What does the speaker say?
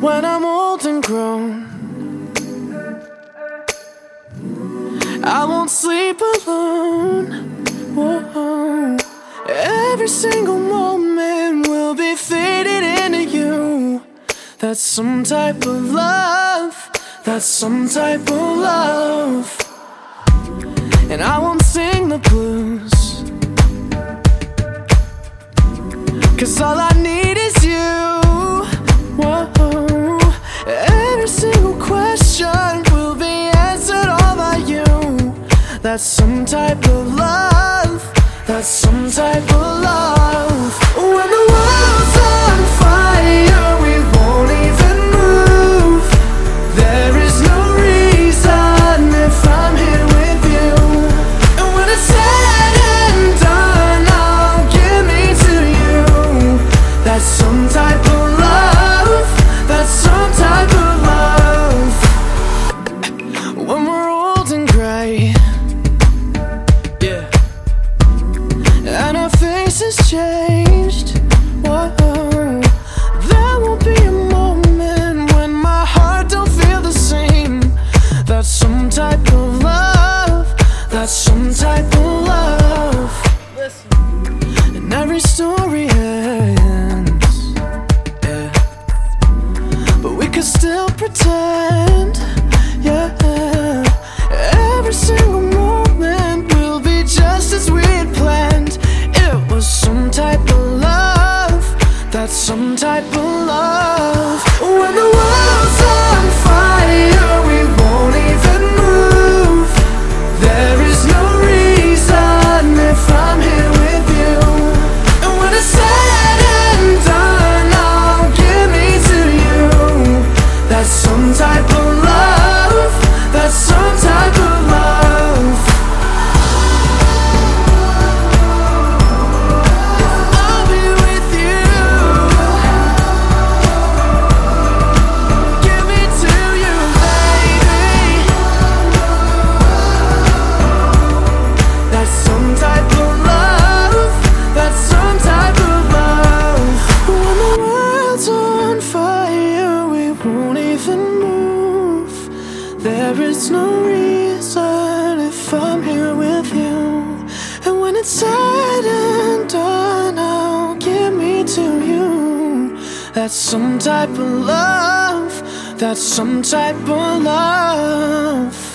when I'm old and grown. I won't sleep alone. Whoa. Every single moment will be faded into you. That's some type of love. That's some type of love. And I won't sing the blues. That's some type of love. That's some type of love. every story ends. Yeah. But we could still pretend. Yeah. There is no reason if I'm here with you. And when it's said and done, I'll give me to you. That's some type of love. That's some type of love.